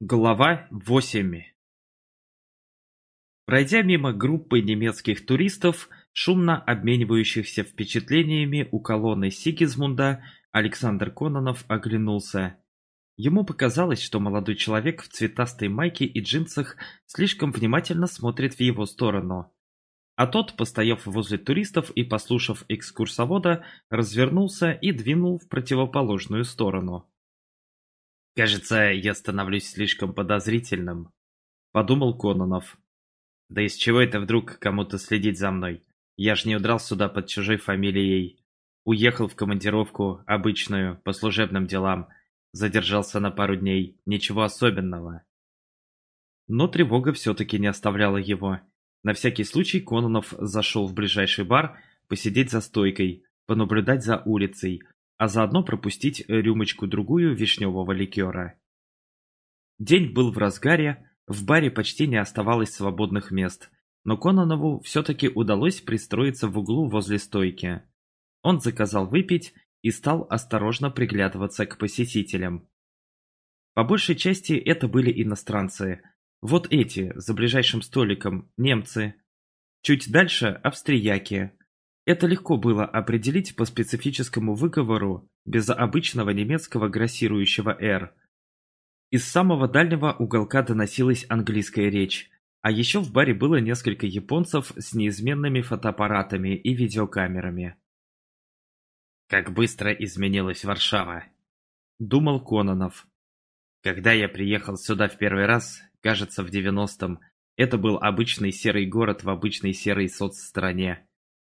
Глава 8 Пройдя мимо группы немецких туристов, шумно обменивающихся впечатлениями у колонны Сигизмунда, Александр Кононов оглянулся. Ему показалось, что молодой человек в цветастой майке и джинсах слишком внимательно смотрит в его сторону. А тот, постояв возле туристов и послушав экскурсовода, развернулся и двинул в противоположную сторону. «Кажется, я становлюсь слишком подозрительным», — подумал Кононов. «Да из чего это вдруг кому-то следить за мной? Я ж не удрал сюда под чужой фамилией. Уехал в командировку, обычную, по служебным делам. Задержался на пару дней. Ничего особенного». Но тревога все-таки не оставляла его. На всякий случай Кононов зашел в ближайший бар посидеть за стойкой, понаблюдать за улицей, а заодно пропустить рюмочку-другую вишневого ликера. День был в разгаре, в баре почти не оставалось свободных мест, но Кононову все-таки удалось пристроиться в углу возле стойки. Он заказал выпить и стал осторожно приглядываться к посетителям. По большей части это были иностранцы. Вот эти, за ближайшим столиком, немцы. Чуть дальше – австрияки, это легко было определить по специфическому выговору без обычного немецкого грассирующего «р». Из самого дальнего уголка доносилась английская речь, а еще в баре было несколько японцев с неизменными фотоаппаратами и видеокамерами. «Как быстро изменилась Варшава!» – думал Кононов. «Когда я приехал сюда в первый раз, кажется, в девяностом, это был обычный серый город в обычной серой соцстране.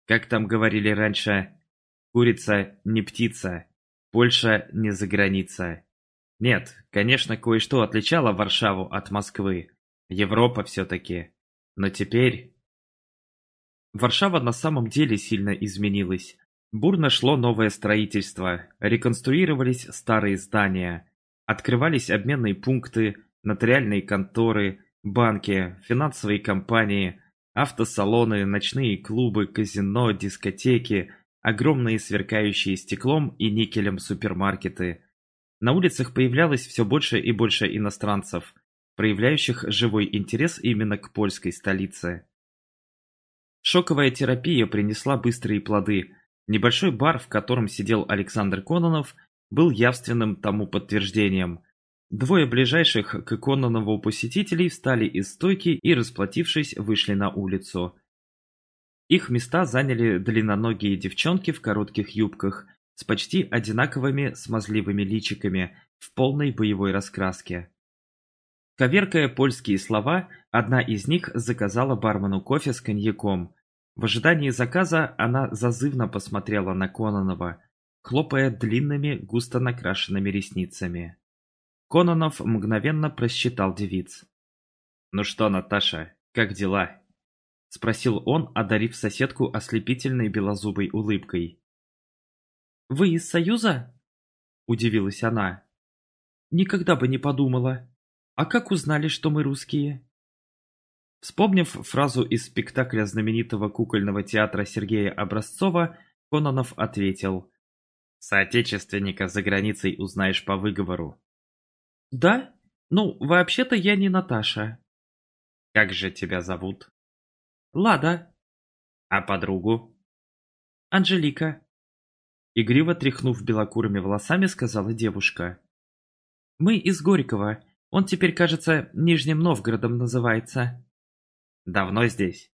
Как там говорили раньше, курица не птица, Польша не за граница. Нет, конечно, кое-что отличало Варшаву от Москвы. Европа все-таки. Но теперь... Варшава на самом деле сильно изменилась. Бурно шло новое строительство, реконструировались старые здания, открывались обменные пункты, нотариальные конторы, банки, финансовые компании, Автосалоны, ночные клубы, казино, дискотеки, огромные сверкающие стеклом и никелем супермаркеты. На улицах появлялось все больше и больше иностранцев, проявляющих живой интерес именно к польской столице. Шоковая терапия принесла быстрые плоды. Небольшой бар, в котором сидел Александр Кононов, был явственным тому подтверждением. Двое ближайших к Кононову посетителей встали из стойки и, расплатившись, вышли на улицу. Их места заняли длинноногие девчонки в коротких юбках с почти одинаковыми смазливыми личиками в полной боевой раскраске. Коверкая польские слова, одна из них заказала бармену кофе с коньяком. В ожидании заказа она зазывно посмотрела на Кононова, хлопая длинными густо накрашенными ресницами. Кононов мгновенно просчитал девиц. «Ну что, Наташа, как дела?» — спросил он, одарив соседку ослепительной белозубой улыбкой. «Вы из Союза?» — удивилась она. «Никогда бы не подумала. А как узнали, что мы русские?» Вспомнив фразу из спектакля знаменитого кукольного театра Сергея Образцова, Кононов ответил «Соотечественника за границей узнаешь по выговору. Да? Ну, вообще-то я не Наташа. Как же тебя зовут? Лада. А подругу? Анжелика. Игриво тряхнув белокурыми волосами, сказала девушка. Мы из Горького. Он теперь, кажется, Нижним Новгородом называется. Давно здесь?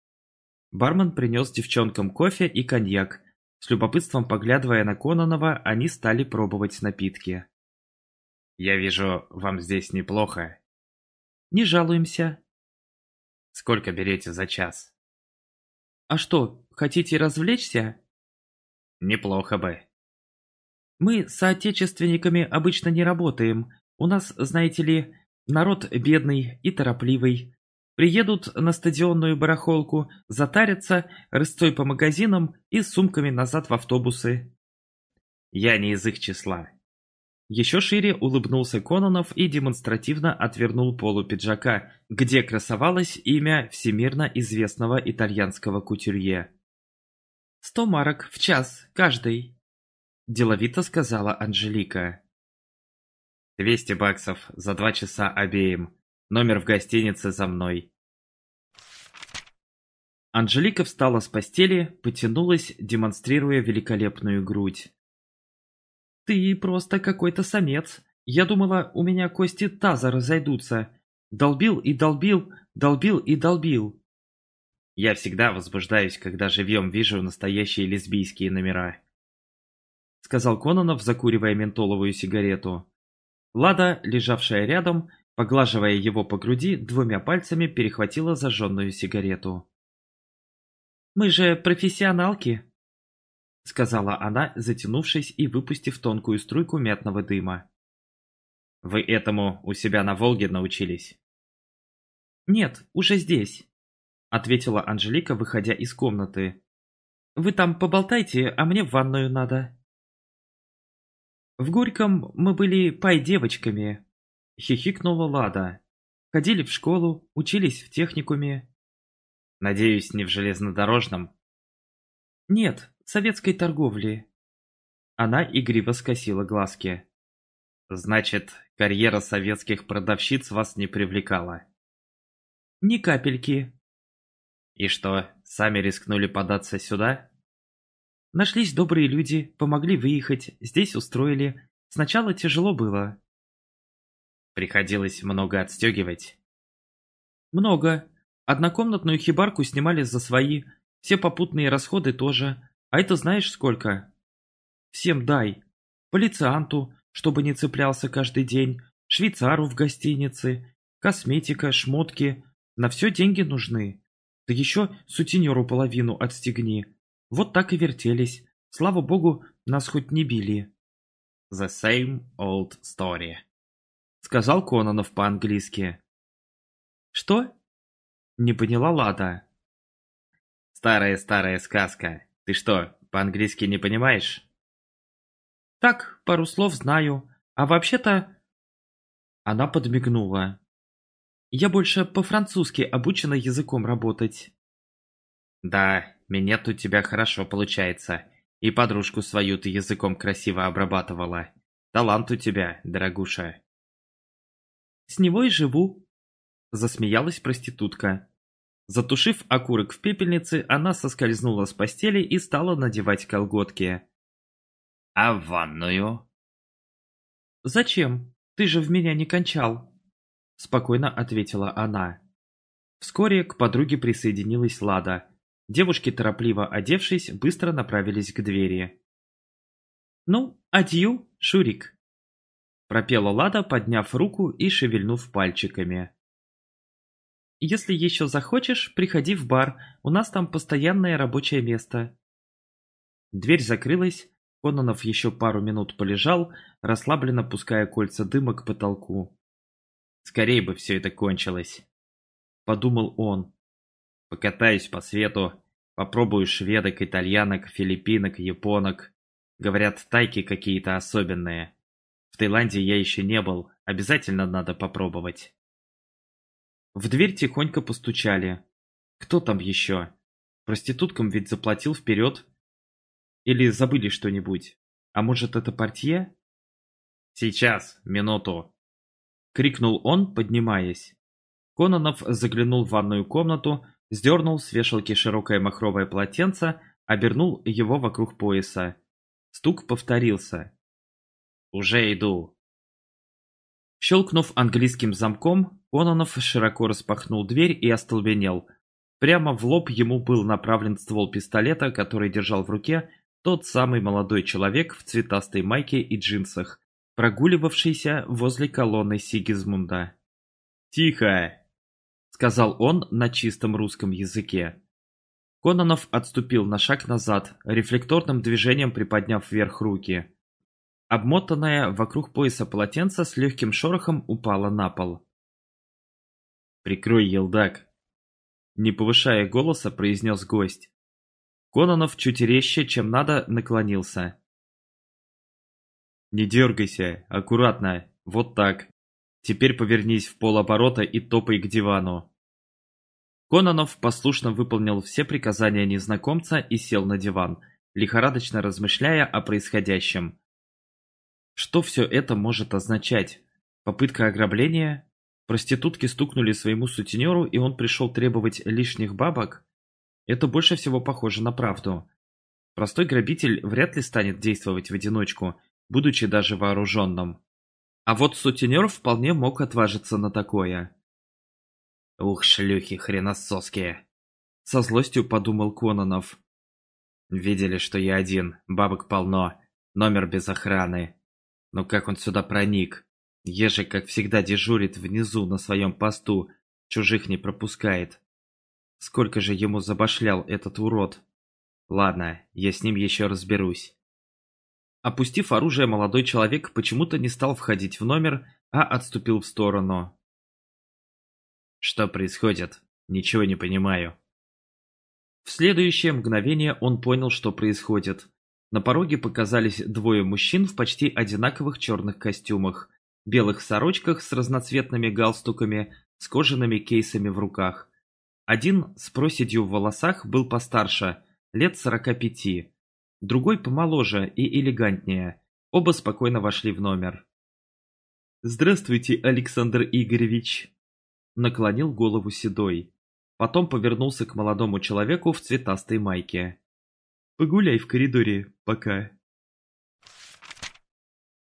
Бармен принес девчонкам кофе и коньяк. С любопытством поглядывая на Кононова, они стали пробовать напитки. Я вижу, вам здесь неплохо. Не жалуемся. Сколько берете за час? А что, хотите развлечься? Неплохо бы. Мы с соотечественниками обычно не работаем. У нас, знаете ли, народ бедный и торопливый. Приедут на стадионную барахолку, затарятся, рысцой по магазинам и сумками назад в автобусы. Я не из их числа. Еще шире улыбнулся Кононов и демонстративно отвернул полу пиджака, где красовалось имя всемирно известного итальянского кутюрье. «Сто марок в час, каждый», – деловито сказала Анжелика. 200 баксов за два часа обеим. Номер в гостинице за мной. Анжелика встала с постели, потянулась, демонстрируя великолепную грудь. «Ты просто какой-то самец. Я думала, у меня кости таза разойдутся. Долбил и долбил, долбил и долбил». Я всегда возбуждаюсь, когда живьем вижу настоящие лесбийские номера. Сказал Кононов, закуривая ментоловую сигарету. Лада, лежавшая рядом, поглаживая его по груди, двумя пальцами перехватила зажженную сигарету. «Мы же профессионалки», — сказала она, затянувшись и выпустив тонкую струйку мятного дыма. «Вы этому у себя на Волге научились?» «Нет, уже здесь», — ответила Анжелика, выходя из комнаты. «Вы там поболтайте, а мне в ванную надо». «В Горьком мы были пай-девочками», — хихикнула Лада. «Ходили в школу, учились в техникуме». «Надеюсь, не в железнодорожном?» «Нет, советской торговли». Она игриво скосила глазки. «Значит, карьера советских продавщиц вас не привлекала?» «Ни капельки». «И что, сами рискнули податься сюда?» Нашлись добрые люди, помогли выехать, здесь устроили. Сначала тяжело было. Приходилось много отстегивать. Много. Однокомнатную хибарку снимали за свои, все попутные расходы тоже. А это знаешь сколько? Всем дай. Полицианту, чтобы не цеплялся каждый день, швейцару в гостинице, косметика, шмотки. На все деньги нужны. Да еще сутенеру половину отстегни. Вот так и вертелись. Слава богу, нас хоть не били. «The same old story», — сказал Кононов по-английски. «Что?» — не поняла Лада. «Старая-старая сказка. Ты что, по-английски не понимаешь?» «Так, пару слов знаю. А вообще-то...» Она подмигнула. «Я больше по-французски обучена языком работать». «Да, Минет у тебя хорошо получается. И подружку свою ты языком красиво обрабатывала. Талант у тебя, дорогуша. С него и живу. Засмеялась проститутка. Затушив окурок в пепельнице, она соскользнула с постели и стала надевать колготки. «А в ванную?» «Зачем? Ты же в меня не кончал!» Спокойно ответила она. Вскоре к подруге присоединилась Лада, Девушки, торопливо одевшись, быстро направились к двери. «Ну, адью, Шурик!» Пропела Лада, подняв руку и шевельнув пальчиками. «Если еще захочешь, приходи в бар, у нас там постоянное рабочее место». Дверь закрылась, Кононов еще пару минут полежал, расслабленно пуская кольца дыма к потолку. «Скорее бы все это кончилось», — подумал он. Покатаюсь по свету, попробую шведок, итальянок, филиппинок, японок. Говорят, тайки какие-то особенные. В Таиланде я еще не был, обязательно надо попробовать. В дверь тихонько постучали. Кто там еще? Проституткам ведь заплатил вперед. Или забыли что-нибудь? А может это портье? Сейчас, минуту. Крикнул он, поднимаясь. Кононов заглянул в ванную комнату, Сдернул с вешалки широкое махровое полотенце, обернул его вокруг пояса. Стук повторился. «Уже иду». Щелкнув английским замком, Кононов широко распахнул дверь и остолбенел. Прямо в лоб ему был направлен ствол пистолета, который держал в руке тот самый молодой человек в цветастой майке и джинсах, прогуливавшийся возле колонны Сигизмунда. «Тихо!» сказал он на чистом русском языке. Кононов отступил на шаг назад, рефлекторным движением приподняв вверх руки. Обмотанное вокруг пояса полотенце с легким шорохом упало на пол. «Прикрой, елдак!» Не повышая голоса, произнес гость. Кононов чуть резче, чем надо, наклонился. «Не дергайся, аккуратно, вот так. Теперь повернись в полоборота и топай к дивану. Кононов послушно выполнил все приказания незнакомца и сел на диван, лихорадочно размышляя о происходящем. Что все это может означать? Попытка ограбления? Проститутки стукнули своему сутенеру, и он пришел требовать лишних бабок? Это больше всего похоже на правду. Простой грабитель вряд ли станет действовать в одиночку, будучи даже вооруженным. А вот сутенер вполне мог отважиться на такое. «Ух, шлюхи хреносоские!» Со злостью подумал Кононов. «Видели, что я один, бабок полно, номер без охраны. Но как он сюда проник? Ежик, как всегда, дежурит внизу на своем посту, чужих не пропускает. Сколько же ему забашлял этот урод? Ладно, я с ним еще разберусь. Опустив оружие, молодой человек почему-то не стал входить в номер, а отступил в сторону. Что происходит? Ничего не понимаю. В следующее мгновение он понял, что происходит. На пороге показались двое мужчин в почти одинаковых черных костюмах, белых сорочках с разноцветными галстуками, с кожаными кейсами в руках. Один с проседью в волосах был постарше, лет сорока пяти, другой помоложе и элегантнее. Оба спокойно вошли в номер. «Здравствуйте, Александр Игоревич!» Наклонил голову Седой. Потом повернулся к молодому человеку в цветастой майке. «Погуляй в коридоре, пока».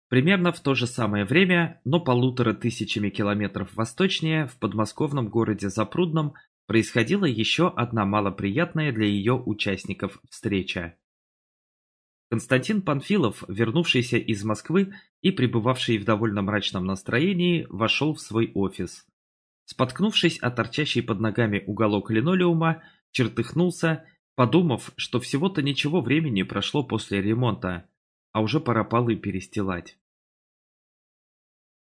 Примерно в то же самое время, но полутора тысячами километров восточнее, в подмосковном городе Запрудном, происходила еще одна малоприятная для ее участников встреча. Константин Панфилов, вернувшийся из Москвы и пребывавший в довольно мрачном настроении, вошел в свой офис. Споткнувшись о торчащий под ногами уголок линолеума, чертыхнулся, подумав, что всего-то ничего времени прошло после ремонта, а уже пора полы перестилать.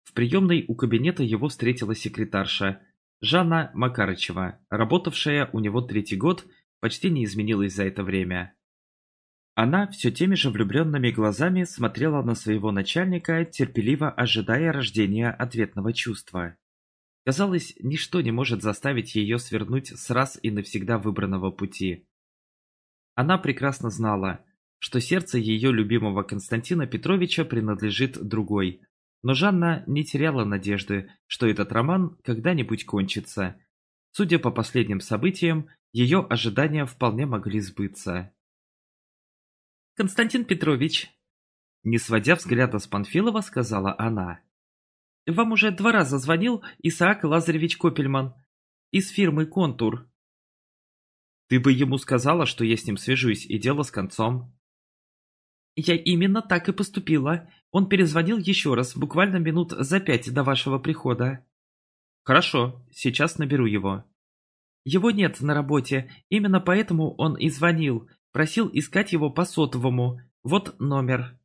В приемной у кабинета его встретила секретарша Жанна Макарычева, работавшая у него третий год, почти не изменилась за это время. Она все теми же влюбленными глазами смотрела на своего начальника, терпеливо ожидая рождения ответного чувства. Казалось, ничто не может заставить ее свернуть с раз и навсегда выбранного пути. Она прекрасно знала, что сердце ее любимого Константина Петровича принадлежит другой. Но Жанна не теряла надежды, что этот роман когда-нибудь кончится. Судя по последним событиям, ее ожидания вполне могли сбыться. «Константин Петрович!» Не сводя взгляда с Панфилова, сказала она. «Вам уже два раза звонил Исаак Лазаревич Копельман из фирмы «Контур». Ты бы ему сказала, что я с ним свяжусь, и дело с концом. Я именно так и поступила. Он перезвонил еще раз, буквально минут за пять до вашего прихода. Хорошо, сейчас наберу его. Его нет на работе, именно поэтому он и звонил. Просил искать его по сотовому. Вот номер.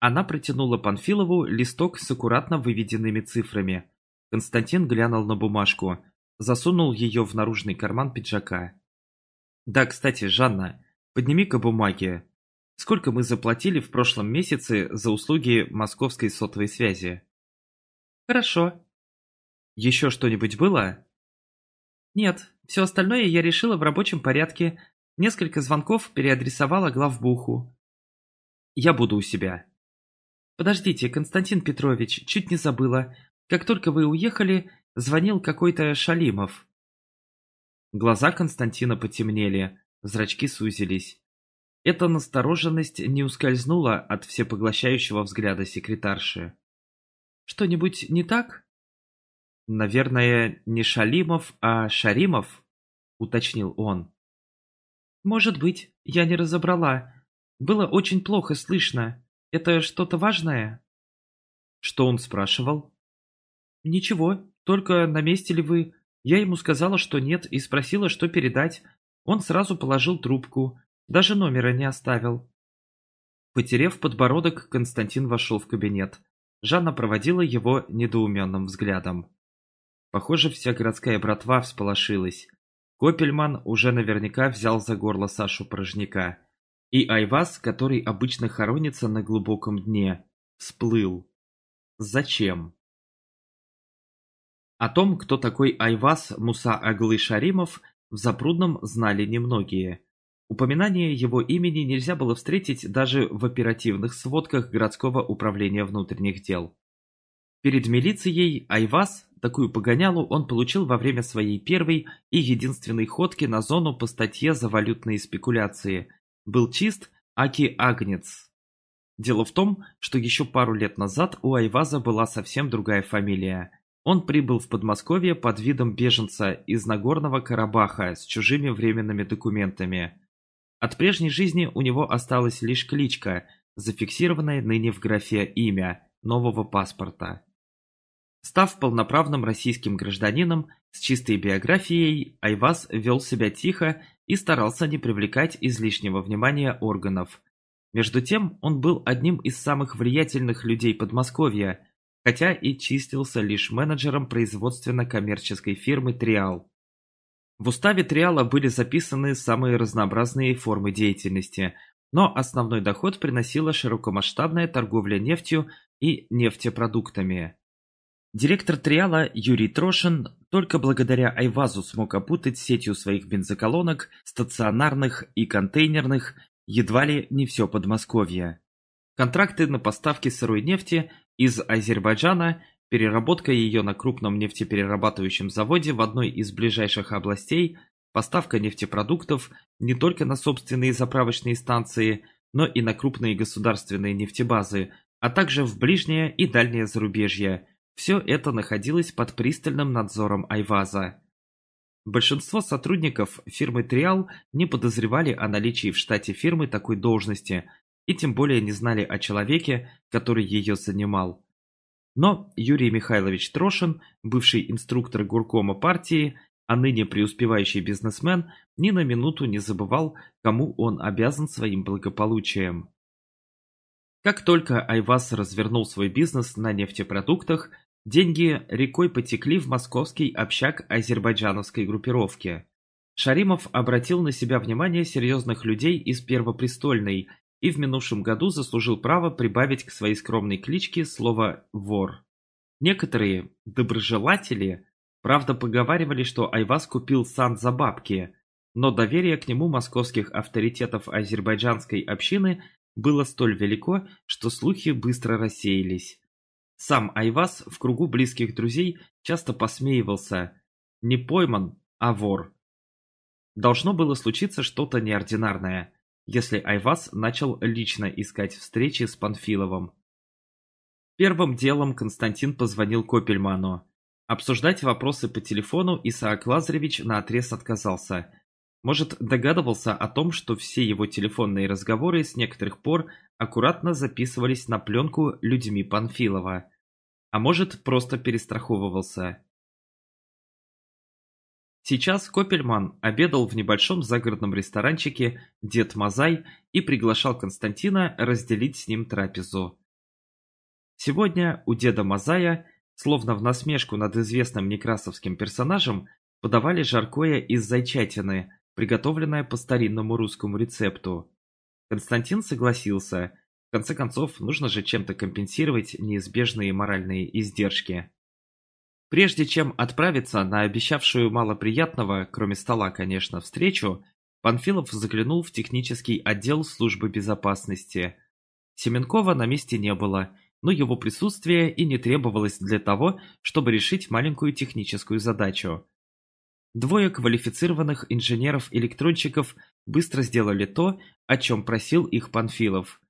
Она протянула Панфилову листок с аккуратно выведенными цифрами. Константин глянул на бумажку, засунул ее в наружный карман пиджака. «Да, кстати, Жанна, подними-ка бумаги. Сколько мы заплатили в прошлом месяце за услуги московской сотовой связи? Хорошо. Еще что-нибудь было? Нет, все остальное я решила в рабочем порядке. Несколько звонков переадресовала главбуху. Я буду у себя. Подождите, Константин Петрович, чуть не забыла. Как только вы уехали, звонил какой-то Шалимов. Глаза Константина потемнели, зрачки сузились. Эта настороженность не ускользнула от всепоглощающего взгляда секретарши. «Что-нибудь не так?» «Наверное, не Шалимов, а Шаримов?» — уточнил он. «Может быть, я не разобрала. Было очень плохо слышно. Это что-то важное?» «Что он спрашивал?» «Ничего, только на месте ли вы? Я ему сказала, что нет, и спросила, что передать. Он сразу положил трубку, даже номера не оставил. Потерев подбородок, Константин вошел в кабинет. Жанна проводила его недоуменным взглядом. Похоже, вся городская братва всполошилась. Копельман уже наверняка взял за горло Сашу Порожняка. И Айвас, который обычно хоронится на глубоком дне, всплыл. Зачем? О том, кто такой Айвас Муса Аглы Шаримов, в Запрудном знали немногие. Упоминание его имени нельзя было встретить даже в оперативных сводках городского управления внутренних дел. Перед милицией Айваз, такую погонялу, он получил во время своей первой и единственной ходки на зону по статье за валютные спекуляции. Был чист Аки Агнец. Дело в том, что еще пару лет назад у Айваза была совсем другая фамилия. Он прибыл в Подмосковье под видом беженца из Нагорного Карабаха с чужими временными документами. От прежней жизни у него осталась лишь кличка, зафиксированная ныне в графе «Имя» нового паспорта. Став полноправным российским гражданином с чистой биографией, Айваз вел себя тихо и старался не привлекать излишнего внимания органов. Между тем, он был одним из самых влиятельных людей Подмосковья, хотя и чистился лишь менеджером производственно-коммерческой фирмы «Триал». В уставе Триала были записаны самые разнообразные формы деятельности, но основной доход приносила широкомасштабная торговля нефтью и нефтепродуктами. Директор Триала Юрий Трошин только благодаря Айвазу смог опутать сетью своих бензоколонок, стационарных и контейнерных, едва ли не все Подмосковье. Контракты на поставки сырой нефти из Азербайджана, переработка ее на крупном нефтеперерабатывающем заводе в одной из ближайших областей, поставка нефтепродуктов не только на собственные заправочные станции, но и на крупные государственные нефтебазы, а также в ближнее и дальнее зарубежье – все это находилось под пристальным надзором Айваза. Большинство сотрудников фирмы Триал не подозревали о наличии в штате фирмы такой должности и тем более не знали о человеке, который ее занимал. Но Юрий Михайлович Трошин, бывший инструктор горкома партии, а ныне преуспевающий бизнесмен, ни на минуту не забывал, кому он обязан своим благополучием. Как только Айваз развернул свой бизнес на нефтепродуктах, Деньги рекой потекли в московский общак азербайджановской группировки. Шаримов обратил на себя внимание серьезных людей из Первопрестольной и в минувшем году заслужил право прибавить к своей скромной кличке слово «вор». Некоторые доброжелатели, правда, поговаривали, что Айваз купил сан за бабки, но доверие к нему московских авторитетов азербайджанской общины было столь велико, что слухи быстро рассеялись. Сам Айваз в кругу близких друзей часто посмеивался «не пойман, а вор». Должно было случиться что-то неординарное, если Айваз начал лично искать встречи с Панфиловым. Первым делом Константин позвонил Копельману. Обсуждать вопросы по телефону Исаак Лазаревич наотрез отказался. Может, догадывался о том, что все его телефонные разговоры с некоторых пор аккуратно записывались на пленку людьми Панфилова. А может, просто перестраховывался. Сейчас Копельман обедал в небольшом загородном ресторанчике «Дед Мазай» и приглашал Константина разделить с ним трапезу. Сегодня у деда Мазая, словно в насмешку над известным некрасовским персонажем, подавали жаркое из зайчатины, приготовленное по старинному русскому рецепту. Константин согласился. В конце концов, нужно же чем-то компенсировать неизбежные моральные издержки. Прежде чем отправиться на обещавшую мало приятного, кроме стола, конечно, встречу, Панфилов заглянул в технический отдел службы безопасности. Семенкова на месте не было, но его присутствие и не требовалось для того, чтобы решить маленькую техническую задачу. Двое квалифицированных инженеров-электронщиков быстро сделали то, о чем просил их Панфилов.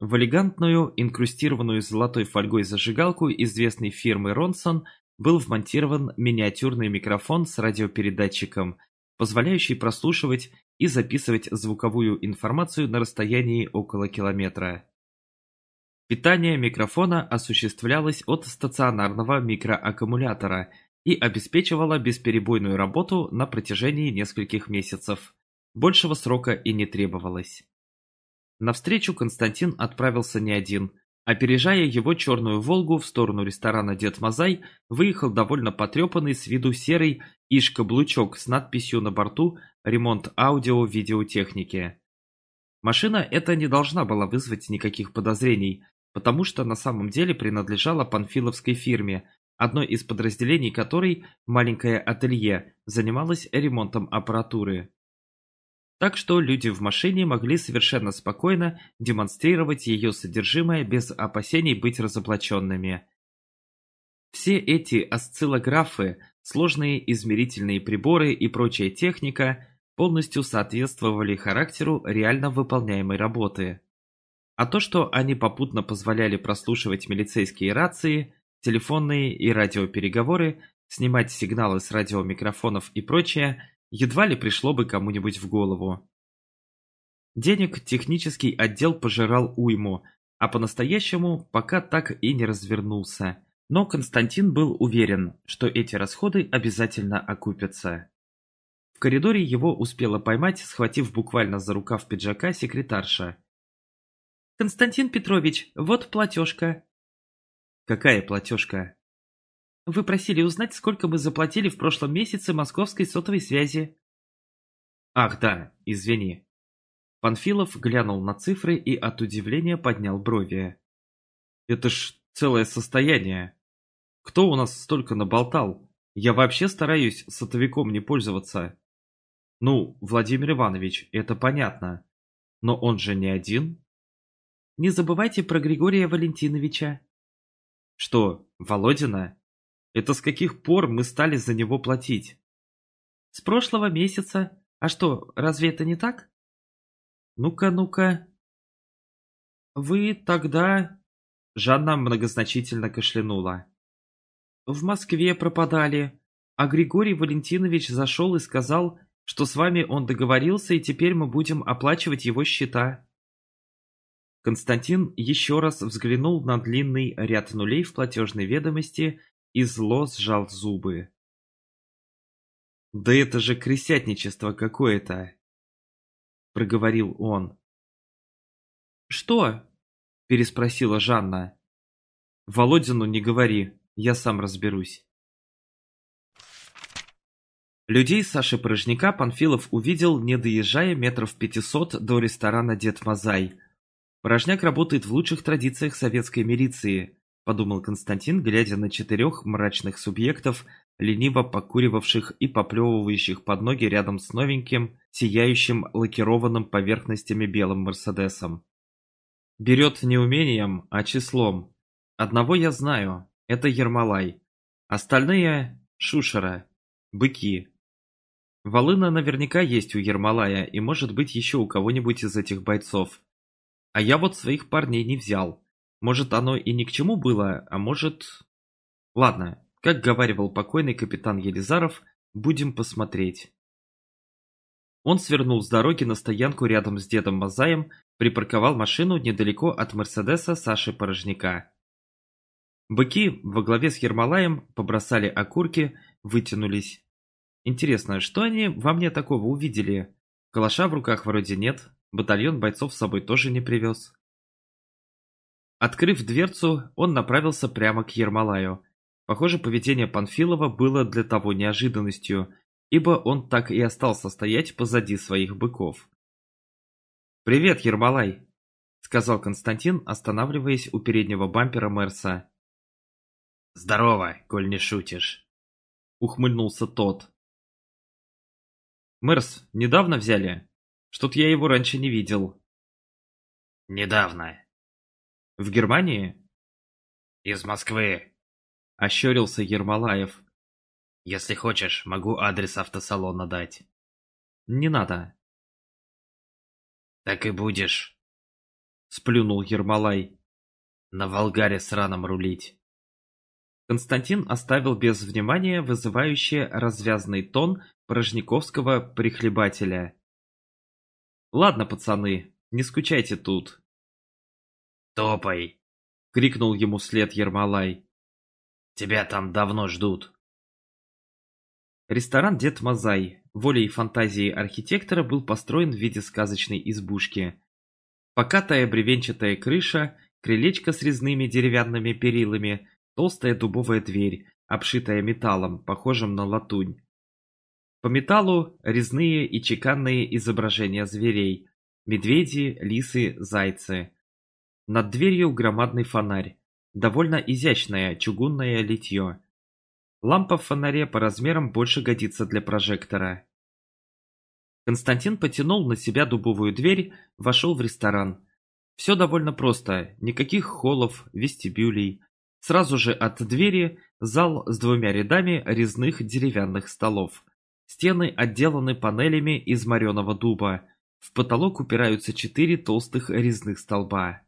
В элегантную, инкрустированную золотой фольгой зажигалку известной фирмы Ронсон был вмонтирован миниатюрный микрофон с радиопередатчиком, позволяющий прослушивать и записывать звуковую информацию на расстоянии около километра. Питание микрофона осуществлялось от стационарного микроаккумулятора и обеспечивала бесперебойную работу на протяжении нескольких месяцев. Большего срока и не требовалось. На встречу Константин отправился не один. Опережая его черную «Волгу» в сторону ресторана «Дед Мазай», выехал довольно потрепанный с виду серый иш-каблучок с надписью на борту «Ремонт аудио-видеотехники». Машина эта не должна была вызвать никаких подозрений, потому что на самом деле принадлежала панфиловской фирме, одной из подразделений которой, маленькое ателье, занималось ремонтом аппаратуры. Так что люди в машине могли совершенно спокойно демонстрировать ее содержимое без опасений быть разоблаченными. Все эти осциллографы, сложные измерительные приборы и прочая техника полностью соответствовали характеру реально выполняемой работы. А то, что они попутно позволяли прослушивать милицейские рации, телефонные и радиопереговоры, снимать сигналы с радиомикрофонов и прочее, едва ли пришло бы кому-нибудь в голову. Денег технический отдел пожирал уйму, а по-настоящему пока так и не развернулся. Но Константин был уверен, что эти расходы обязательно окупятся. В коридоре его успела поймать, схватив буквально за рукав пиджака секретарша. «Константин Петрович, вот платежка». «Какая платежка?» «Вы просили узнать, сколько мы заплатили в прошлом месяце московской сотовой связи». «Ах да, извини». Панфилов глянул на цифры и от удивления поднял брови. «Это ж целое состояние. Кто у нас столько наболтал? Я вообще стараюсь сотовиком не пользоваться. Ну, Владимир Иванович, это понятно. Но он же не один. Не забывайте про Григория Валентиновича. Что, Володина? Это с каких пор мы стали за него платить? С прошлого месяца. А что, разве это не так? Ну-ка, ну-ка. Вы тогда... Жанна многозначительно кашлянула. В Москве пропадали, а Григорий Валентинович зашел и сказал, что с вами он договорился и теперь мы будем оплачивать его счета. Константин еще раз взглянул на длинный ряд нулей в платежной ведомости и зло сжал зубы. «Да это же крысятничество какое-то!» — проговорил он. «Что?» — переспросила Жанна. «Володину не говори, я сам разберусь». Людей Саши Порожняка Панфилов увидел, не доезжая метров пятисот до ресторана «Дед Мазай». «Порожняк работает в лучших традициях советской милиции», – подумал Константин, глядя на четырех мрачных субъектов, лениво покуривавших и поплевывающих под ноги рядом с новеньким, сияющим лакированным поверхностями белым Мерседесом. «Берет не умением, а числом. Одного я знаю, это Ермолай. Остальные – Шушера, быки, Волына наверняка есть у Ермолая и может быть еще у кого-нибудь из этих бойцов. А я вот своих парней не взял. Может оно и ни к чему было, а может... Ладно, как говаривал покойный капитан Елизаров, будем посмотреть. Он свернул с дороги на стоянку рядом с дедом Мазаем, припарковал машину недалеко от Мерседеса Саши Порожняка. Быки во главе с Ермолаем побросали окурки, вытянулись. Интересно, что они во мне такого увидели? Калаша в руках вроде нет, батальон бойцов с собой тоже не привез. Открыв дверцу, он направился прямо к Ермолаю. Похоже, поведение Панфилова было для того неожиданностью, ибо он так и остался стоять позади своих быков. «Привет, Ермолай!» — сказал Константин, останавливаясь у переднего бампера Мерса. «Здорово, коль не шутишь!» — ухмыльнулся тот. Мэрс недавно взяли? Что-то я его раньше не видел. Недавно. В Германии? Из Москвы. Ощерился Ермолаев. Если хочешь, могу адрес автосалона дать. Не надо. Так и будешь. Сплюнул Ермолай. На Волгаре сраном рулить. Константин оставил без внимания вызывающий развязный тон порожниковского прихлебателя. «Ладно, пацаны, не скучайте тут». «Топай!» — крикнул ему вслед Ермолай. «Тебя там давно ждут». Ресторан «Дед Мазай» волей фантазии архитектора был построен в виде сказочной избушки. Покатая бревенчатая крыша, крылечко с резными деревянными перилами, толстая дубовая дверь, обшитая металлом, похожим на латунь. По металлу резные и чеканные изображения зверей – медведи, лисы, зайцы. Над дверью громадный фонарь, довольно изящное чугунное литье. Лампа в фонаре по размерам больше годится для прожектора. Константин потянул на себя дубовую дверь, вошел в ресторан. Все довольно просто, никаких холлов, вестибюлей. Сразу же от двери зал с двумя рядами резных деревянных столов. Стены отделаны панелями из мореного дуба. В потолок упираются четыре толстых резных столба.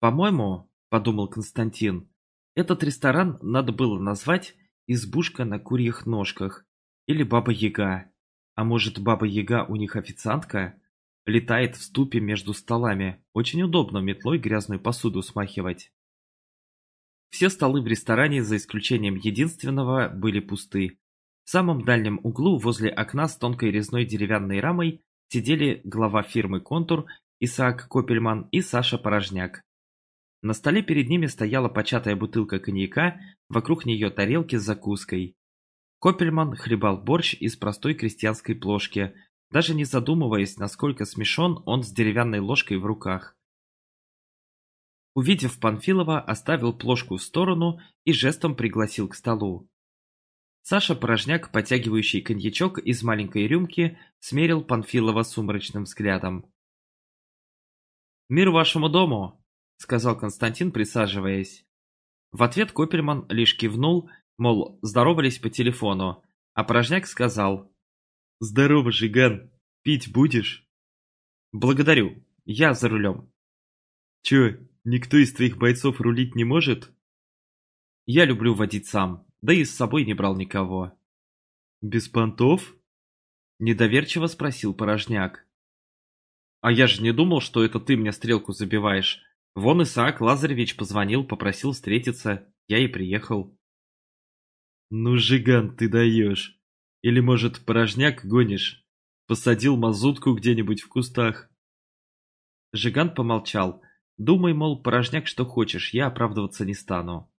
«По-моему, — подумал Константин, — этот ресторан надо было назвать «Избушка на курьих ножках» или «Баба-Яга». А может, Баба-Яга у них официантка? Летает в ступе между столами. Очень удобно метлой грязную посуду смахивать. Все столы в ресторане, за исключением единственного, были пусты. В самом дальнем углу, возле окна с тонкой резной деревянной рамой, сидели глава фирмы «Контур» Исаак Копельман и Саша Порожняк. На столе перед ними стояла початая бутылка коньяка, вокруг нее тарелки с закуской. Копельман хлебал борщ из простой крестьянской плошки, даже не задумываясь, насколько смешон он с деревянной ложкой в руках. Увидев Панфилова, оставил плошку в сторону и жестом пригласил к столу. Саша Порожняк, потягивающий коньячок из маленькой рюмки, смерил Панфилова сумрачным взглядом. «Мир вашему дому!» — сказал Константин, присаживаясь. В ответ Копельман лишь кивнул, мол, здоровались по телефону, а Порожняк сказал «Здорово, Жиган, пить будешь?» «Благодарю, я за рулем». «Чё, никто из твоих бойцов рулить не может?» «Я люблю водить сам, да и с собой не брал никого». «Без понтов?» Недоверчиво спросил Порожняк. «А я же не думал, что это ты мне стрелку забиваешь. Вон Исаак Лазаревич позвонил, попросил встретиться. Я и приехал. Ну, Жиган, ты даешь. Или, может, порожняк гонишь? Посадил мазутку где-нибудь в кустах. Жиган помолчал. Думай, мол, порожняк что хочешь, я оправдываться не стану.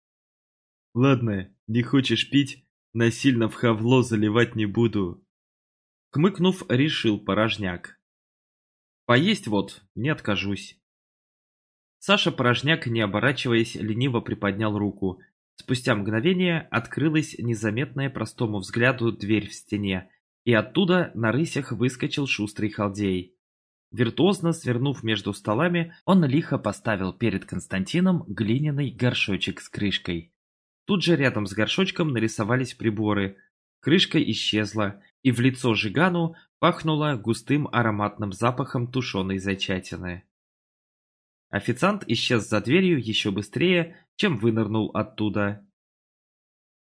Ладно, не хочешь пить, насильно в хавло заливать не буду. Хмыкнув, решил порожняк. Поесть вот, не откажусь. Саша Порожняк, не оборачиваясь, лениво приподнял руку. Спустя мгновение открылась незаметная простому взгляду дверь в стене, и оттуда на рысях выскочил шустрый халдей. Виртуозно свернув между столами, он лихо поставил перед Константином глиняный горшочек с крышкой. Тут же рядом с горшочком нарисовались приборы. Крышка исчезла, и в лицо Жигану пахнуло густым ароматным запахом тушеной зайчатины. Официант исчез за дверью еще быстрее, чем вынырнул оттуда.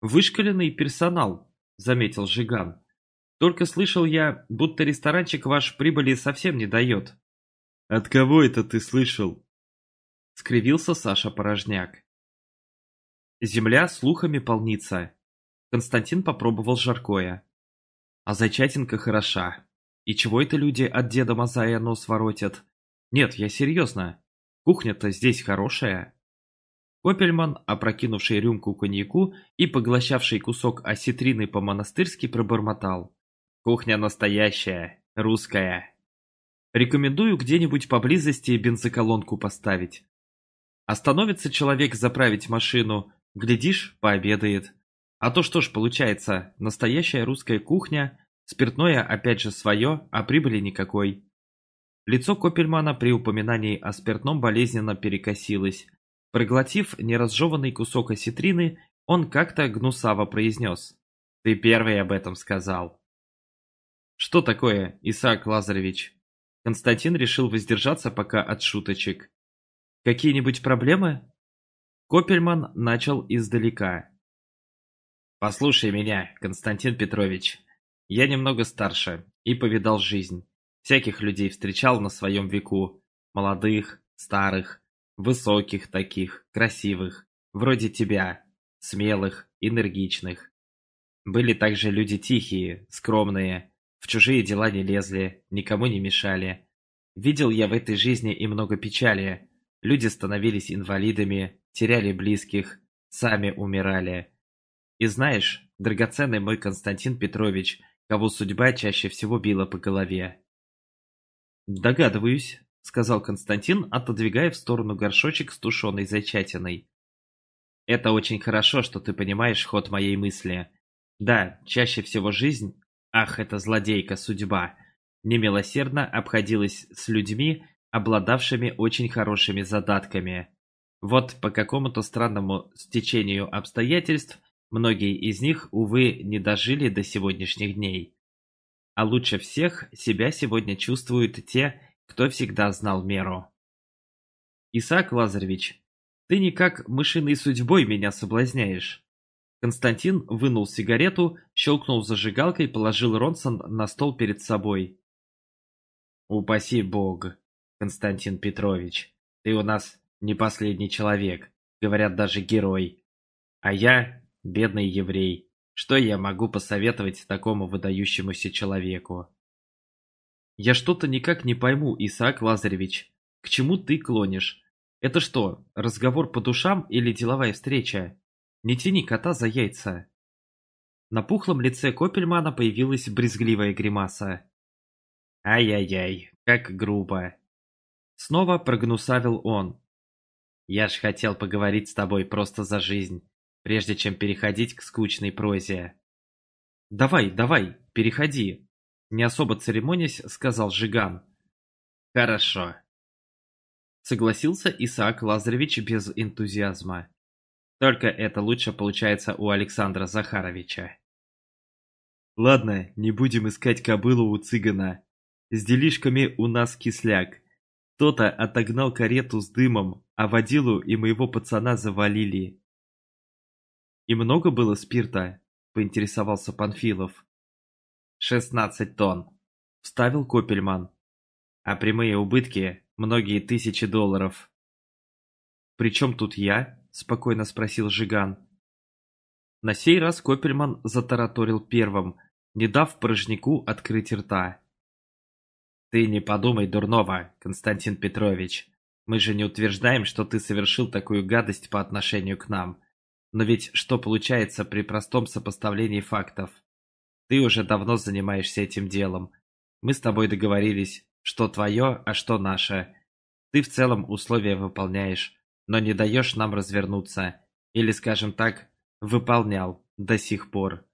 «Вышкаленный персонал», — заметил Жиган. «Только слышал я, будто ресторанчик ваш прибыли совсем не дает». «От кого это ты слышал?» — скривился Саша Порожняк. Земля слухами полнится. Константин попробовал жаркое. А зайчатинка хороша. И чего это люди от деда Мазая нос воротят? Нет, я серьезно. Кухня-то здесь хорошая. Копельман, опрокинувший рюмку коньяку и поглощавший кусок осетрины по-монастырски, пробормотал. Кухня настоящая, русская. Рекомендую где-нибудь поблизости бензоколонку поставить. Остановится человек заправить машину, глядишь, пообедает. А то что ж получается, настоящая русская кухня, спиртное опять же свое, а прибыли никакой. Лицо Копельмана при упоминании о спиртном болезненно перекосилось. Проглотив неразжеванный кусок осетрины, он как-то гнусаво произнес. «Ты первый об этом сказал». «Что такое, Исаак Лазаревич?» Константин решил воздержаться пока от шуточек. «Какие-нибудь проблемы?» Копельман начал издалека. «Послушай меня, Константин Петрович. Я немного старше и повидал жизнь. Всяких людей встречал на своем веку. Молодых, старых, высоких таких, красивых, вроде тебя, смелых, энергичных. Были также люди тихие, скромные, в чужие дела не лезли, никому не мешали. Видел я в этой жизни и много печали. Люди становились инвалидами, теряли близких, сами умирали. И знаешь, драгоценный мой Константин Петрович, кого судьба чаще всего била по голове. «Догадываюсь», — сказал Константин, отодвигая в сторону горшочек с тушеной зайчатиной. «Это очень хорошо, что ты понимаешь ход моей мысли. Да, чаще всего жизнь, ах, это злодейка, судьба, немилосердно обходилась с людьми, обладавшими очень хорошими задатками. Вот по какому-то странному стечению обстоятельств многие из них, увы, не дожили до сегодняшних дней. А лучше всех себя сегодня чувствуют те, кто всегда знал меру. Исаак Лазаревич, ты никак мышиной судьбой меня соблазняешь. Константин вынул сигарету, щелкнул зажигалкой, положил Ронсон на стол перед собой. «Упаси Бог, Константин Петрович, ты у нас не последний человек, говорят даже герой. А я бедный еврей. Что я могу посоветовать такому выдающемуся человеку?» «Я что-то никак не пойму, Исаак Лазаревич. К чему ты клонишь? Это что, разговор по душам или деловая встреча?» Не тяни кота за яйца. На пухлом лице Копельмана появилась брезгливая гримаса. Ай-яй-яй, как грубо. Снова прогнусавил он. Я ж хотел поговорить с тобой просто за жизнь, прежде чем переходить к скучной прозе. Давай, давай, переходи. Не особо церемонясь, сказал Жиган. Хорошо. Согласился Исаак Лазаревич без энтузиазма. Только это лучше получается у Александра Захаровича. Ладно, не будем искать кобылу у цыгана. С делишками у нас кисляк. Кто-то отогнал карету с дымом, а водилу и моего пацана завалили. И много было спирта? Поинтересовался Панфилов. Шестнадцать тонн. Вставил Копельман. А прямые убытки – многие тысячи долларов. Причем тут я? – спокойно спросил Жиган. На сей раз Копельман затараторил первым, не дав порожняку открыть рта. «Ты не подумай дурного, Константин Петрович. Мы же не утверждаем, что ты совершил такую гадость по отношению к нам. Но ведь что получается при простом сопоставлении фактов? Ты уже давно занимаешься этим делом. Мы с тобой договорились, что твое, а что наше. Ты в целом условия выполняешь но не даешь нам развернуться, или, скажем так, выполнял до сих пор,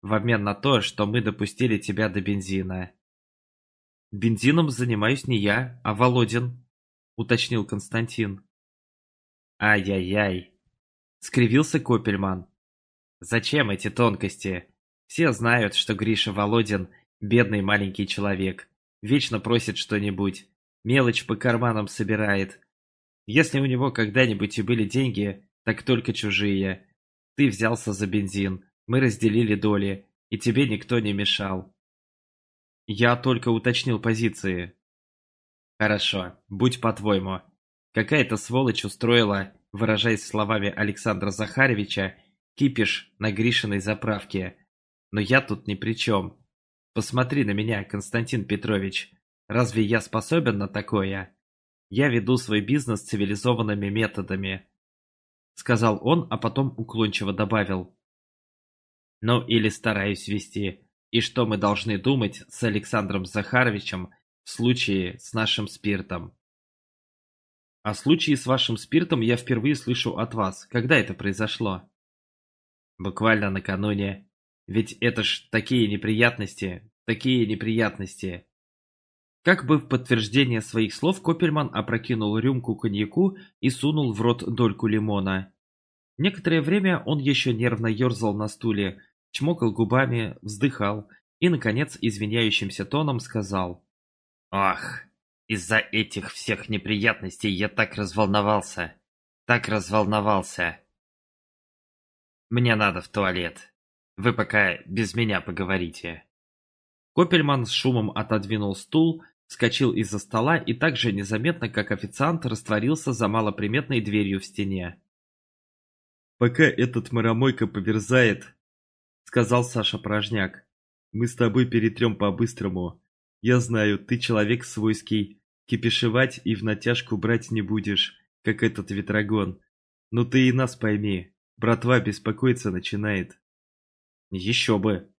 в обмен на то, что мы допустили тебя до бензина. Бензином занимаюсь не я, а Володин, уточнил Константин. Ай-яй-яй, скривился Копельман. Зачем эти тонкости? Все знают, что Гриша Володин – бедный маленький человек, вечно просит что-нибудь, мелочь по карманам собирает, если у него когда-нибудь и были деньги, так только чужие. Ты взялся за бензин, мы разделили доли, и тебе никто не мешал. Я только уточнил позиции. Хорошо, будь по-твоему. Какая-то сволочь устроила, выражаясь словами Александра Захаровича, кипиш на Гришиной заправке. Но я тут ни при чем. Посмотри на меня, Константин Петрович. Разве я способен на такое? Я веду свой бизнес цивилизованными методами», — сказал он, а потом уклончиво добавил. «Ну или стараюсь вести. И что мы должны думать с Александром Захаровичем в случае с нашим спиртом?» «О случае с вашим спиртом я впервые слышу от вас. Когда это произошло?» «Буквально накануне. Ведь это ж такие неприятности, такие неприятности. Как бы в подтверждение своих слов Копельман опрокинул рюмку коньяку и сунул в рот дольку лимона. Некоторое время он еще нервно ерзал на стуле, чмокал губами, вздыхал и, наконец, извиняющимся тоном сказал. «Ах, из-за этих всех неприятностей я так разволновался, так разволновался. Мне надо в туалет. Вы пока без меня поговорите». Копельман с шумом отодвинул стул, вскочил из-за стола и так же незаметно, как официант, растворился за малоприметной дверью в стене. «Пока этот маромойка поверзает», — сказал Саша Порожняк, — «мы с тобой перетрем по-быстрому. Я знаю, ты человек свойский, кипишевать и в натяжку брать не будешь, как этот ветрогон. Но ты и нас пойми, братва беспокоиться начинает». «Еще бы!»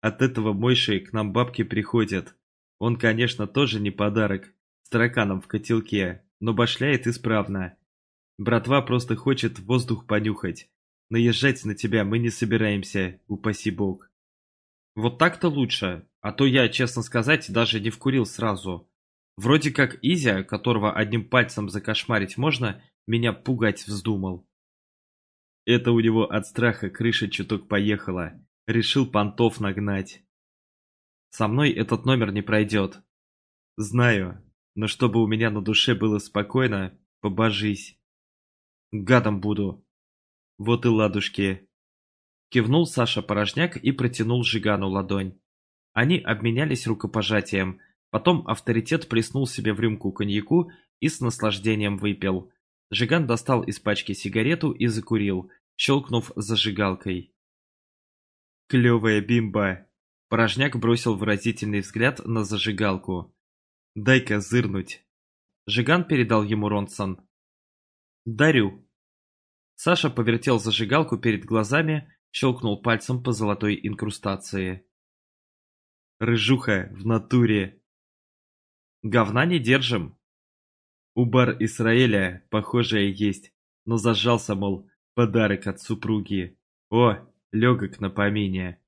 От этого Мойши к нам бабки приходят, он, конечно, тоже не подарок, с тараканом в котелке, но башляет исправно. Братва просто хочет воздух понюхать. Наезжать на тебя мы не собираемся, упаси бог. Вот так-то лучше, а то я, честно сказать, даже не вкурил сразу. Вроде как Изя, которого одним пальцем закошмарить можно, меня пугать вздумал. Это у него от страха крыша чуток поехала. Решил понтов нагнать. Со мной этот номер не пройдет. Знаю, но чтобы у меня на душе было спокойно, побожись. Гадом буду. Вот и ладушки. Кивнул Саша Порожняк и протянул Жигану ладонь. Они обменялись рукопожатием. Потом авторитет плеснул себе в рюмку коньяку и с наслаждением выпил. Жиган достал из пачки сигарету и закурил, щелкнув зажигалкой. «Клевая бимба!» Порожняк бросил выразительный взгляд на зажигалку. «Дай-ка зырнуть!» Жиган передал ему Ронсон. «Дарю!» Саша повертел зажигалку перед глазами, щелкнул пальцем по золотой инкрустации. «Рыжуха, в натуре!» «Говна не держим!» У бар Исраэля похожее есть, но зажался, мол, подарок от супруги. О, легок на помине.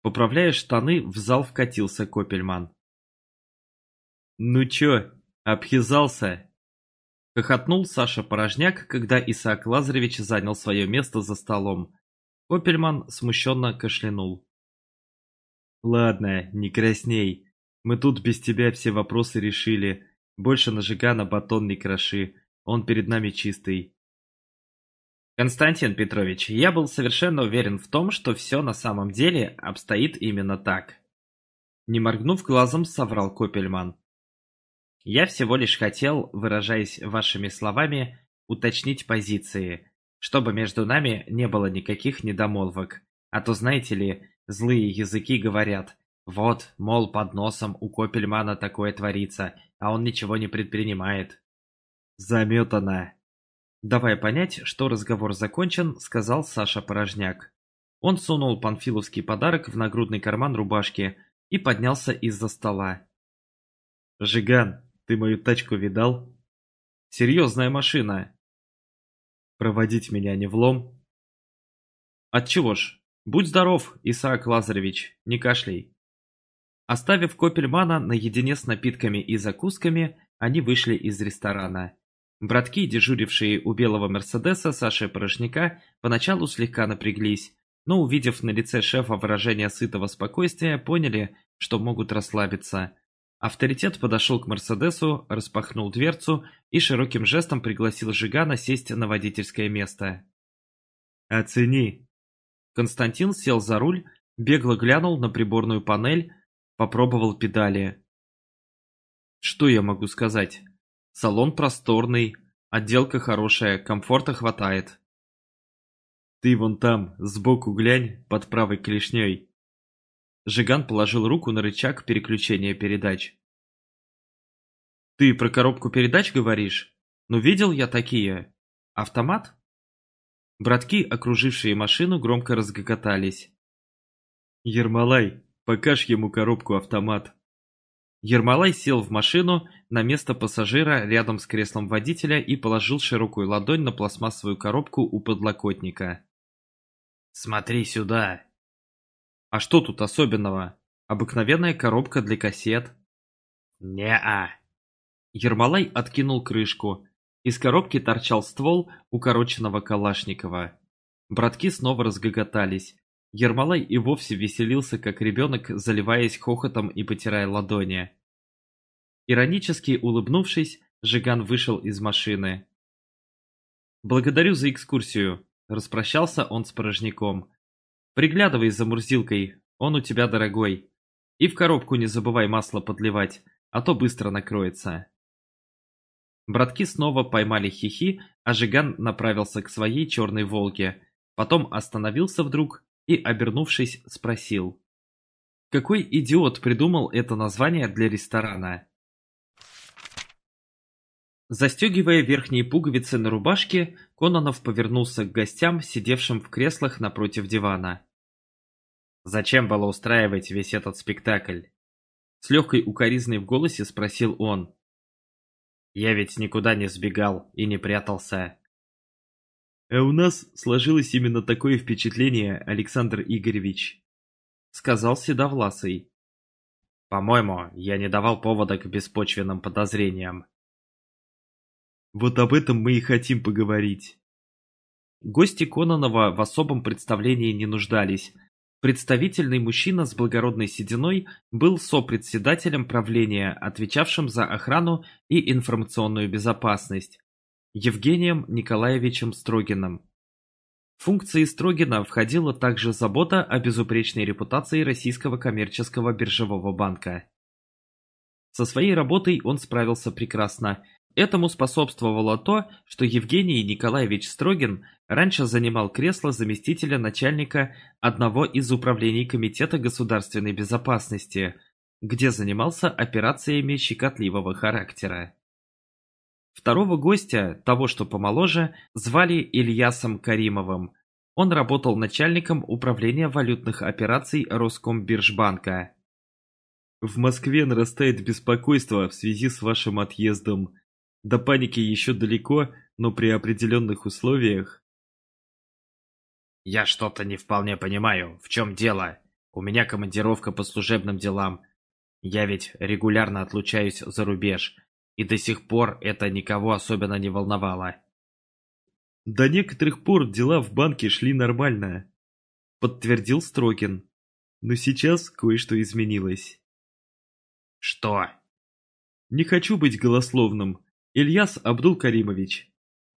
Поправляя штаны, в зал вкатился Копельман. «Ну чё, обхизался?» Хохотнул Саша Порожняк, когда Исаак Лазаревич занял свое место за столом. Копельман смущенно кашлянул. «Ладно, не красней. Мы тут без тебя все вопросы решили. Больше на Жигана батон не кроши, он перед нами чистый. Константин Петрович, я был совершенно уверен в том, что все на самом деле обстоит именно так. Не моргнув глазом, соврал Копельман. Я всего лишь хотел, выражаясь вашими словами, уточнить позиции, чтобы между нами не было никаких недомолвок. А то, знаете ли, злые языки говорят, вот, мол, под носом у Копельмана такое творится, а он ничего не предпринимает. Заметано. Давай понять, что разговор закончен, сказал Саша Порожняк. Он сунул панфиловский подарок в нагрудный карман рубашки и поднялся из-за стола. «Жиган, ты мою тачку видал? Серьезная машина. Проводить меня не влом?» «Отчего ж? Будь здоров, Исаак Лазаревич, не кашляй». Оставив Копельмана наедине с напитками и закусками, они вышли из ресторана. Братки, дежурившие у белого Мерседеса Саши Порожняка, поначалу слегка напряглись, но, увидев на лице шефа выражение сытого спокойствия, поняли, что могут расслабиться. Авторитет подошел к Мерседесу, распахнул дверцу и широким жестом пригласил Жигана сесть на водительское место. «Оцени!» Константин сел за руль, бегло глянул на приборную панель, Попробовал педали. Что я могу сказать? Салон просторный, отделка хорошая, комфорта хватает. Ты вон там, сбоку глянь, под правой клешней. Жиган положил руку на рычаг переключения передач. Ты про коробку передач говоришь? Ну видел я такие. Автомат? Братки, окружившие машину, громко разгоготались. Ермолай, Покажь ему коробку-автомат. Ермолай сел в машину на место пассажира рядом с креслом водителя и положил широкую ладонь на пластмассовую коробку у подлокотника. «Смотри сюда!» «А что тут особенного? Обыкновенная коробка для кассет». «Не-а!» Ермолай откинул крышку. Из коробки торчал ствол укороченного Калашникова. Братки снова разгоготались. Ермолай и вовсе веселился, как ребенок, заливаясь хохотом и потирая ладони. Иронически улыбнувшись, Жиган вышел из машины. «Благодарю за экскурсию», – распрощался он с порожняком. «Приглядывай за Мурзилкой, он у тебя дорогой. И в коробку не забывай масло подливать, а то быстро накроется». Братки снова поймали хихи, а Жиган направился к своей черной «Волге», потом остановился вдруг и, обернувшись, спросил. Какой идиот придумал это название для ресторана? Застегивая верхние пуговицы на рубашке, Кононов повернулся к гостям, сидевшим в креслах напротив дивана. «Зачем было устраивать весь этот спектакль?» С легкой укоризной в голосе спросил он. «Я ведь никуда не сбегал и не прятался. А у нас сложилось именно такое впечатление, Александр Игоревич, сказал Седовласый. По-моему, я не давал повода к беспочвенным подозрениям. Вот об этом мы и хотим поговорить. Гости Кононова в особом представлении не нуждались. Представительный мужчина с благородной сединой был сопредседателем правления, отвечавшим за охрану и информационную безопасность, Евгением Николаевичем Строгиным. В функции Строгина входила также забота о безупречной репутации Российского коммерческого биржевого банка. Со своей работой он справился прекрасно, Этому способствовало то, что Евгений Николаевич Строгин раньше занимал кресло заместителя начальника одного из управлений Комитета государственной безопасности, где занимался операциями щекотливого характера. Второго гостя, того что помоложе, звали Ильясом Каримовым. Он работал начальником управления валютных операций Роскомбиржбанка. «В Москве нарастает беспокойство в связи с вашим отъездом», до паники еще далеко, но при определенных условиях... Я что-то не вполне понимаю. В чем дело? У меня командировка по служебным делам. Я ведь регулярно отлучаюсь за рубеж. И до сих пор это никого особенно не волновало. До некоторых пор дела в банке шли нормально, подтвердил Строкин. Но сейчас кое-что изменилось. Что? Не хочу быть голословным, Ильяс Абдул-Каримович.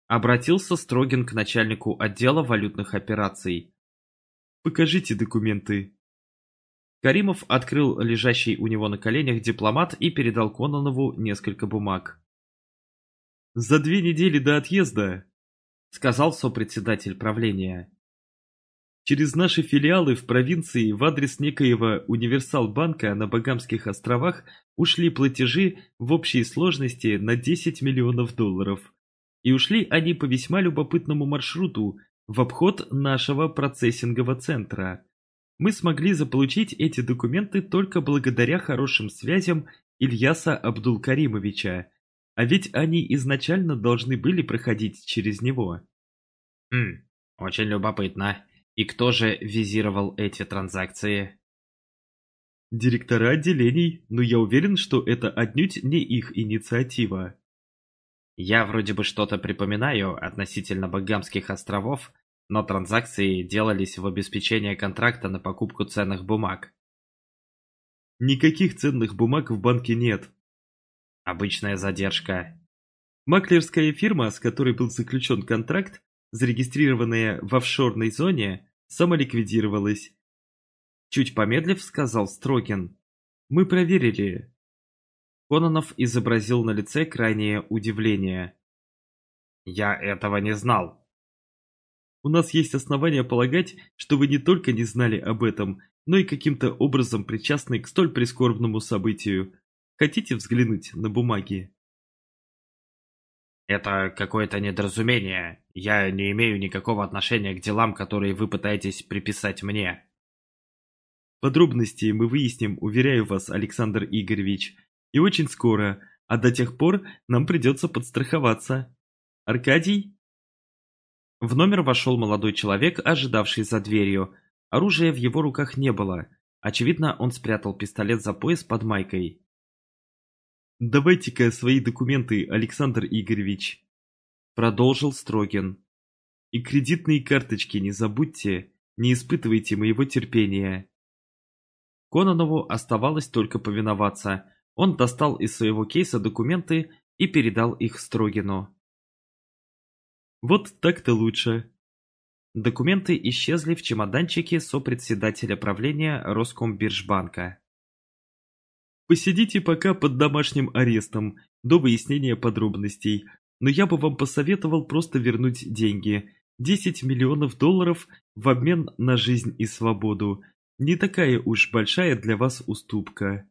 Обратился Строгин к начальнику отдела валютных операций. Покажите документы. Каримов открыл лежащий у него на коленях дипломат и передал Кононову несколько бумаг. «За две недели до отъезда», — сказал сопредседатель правления, Через наши филиалы в провинции в адрес некоего Универсал-банка на Багамских островах ушли платежи в общей сложности на 10 миллионов долларов. И ушли они по весьма любопытному маршруту в обход нашего процессингового центра. Мы смогли заполучить эти документы только благодаря хорошим связям Ильяса Абдулкаримовича, а ведь они изначально должны были проходить через него. Хм, очень любопытно. И кто же визировал эти транзакции? Директора отделений, но я уверен, что это отнюдь не их инициатива. Я вроде бы что-то припоминаю относительно Багамских островов, но транзакции делались в обеспечение контракта на покупку ценных бумаг. Никаких ценных бумаг в банке нет. Обычная задержка. Маклерская фирма, с которой был заключен контракт, зарегистрированная в офшорной зоне, самоликвидировалась. Чуть помедлив, сказал Строкин. Мы проверили. Кононов изобразил на лице крайнее удивление. Я этого не знал. У нас есть основания полагать, что вы не только не знали об этом, но и каким-то образом причастны к столь прискорбному событию. Хотите взглянуть на бумаги? Это какое-то недоразумение. Я не имею никакого отношения к делам, которые вы пытаетесь приписать мне. Подробности мы выясним, уверяю вас, Александр Игоревич. И очень скоро, а до тех пор нам придется подстраховаться. Аркадий? В номер вошел молодой человек, ожидавший за дверью. Оружия в его руках не было. Очевидно, он спрятал пистолет за пояс под майкой. «Давайте-ка свои документы, Александр Игоревич», — продолжил Строгин. «И кредитные карточки не забудьте, не испытывайте моего терпения». Кононову оставалось только повиноваться. Он достал из своего кейса документы и передал их Строгину. «Вот так-то лучше». Документы исчезли в чемоданчике сопредседателя правления Роскомбиржбанка. Посидите пока под домашним арестом, до выяснения подробностей. Но я бы вам посоветовал просто вернуть деньги. 10 миллионов долларов в обмен на жизнь и свободу. Не такая уж большая для вас уступка.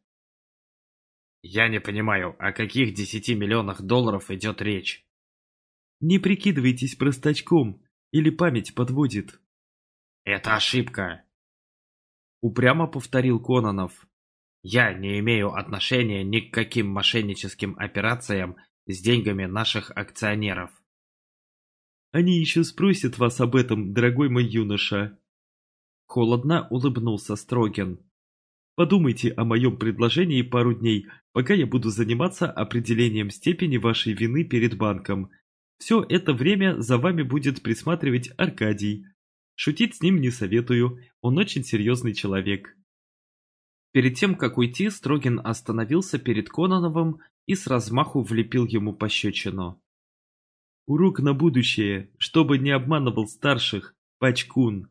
Я не понимаю, о каких 10 миллионах долларов идет речь? Не прикидывайтесь простачком, или память подводит. Это ошибка. Упрямо повторил Кононов. Я не имею отношения ни к каким мошенническим операциям с деньгами наших акционеров. Они еще спросят вас об этом, дорогой мой юноша. Холодно улыбнулся Строгин. Подумайте о моем предложении пару дней, пока я буду заниматься определением степени вашей вины перед банком. Все это время за вами будет присматривать Аркадий. Шутить с ним не советую, он очень серьезный человек. Перед тем, как уйти, Строгин остановился перед Кононовым и с размаху влепил ему пощечину. Урок на будущее, чтобы не обманывал старших, Пачкун.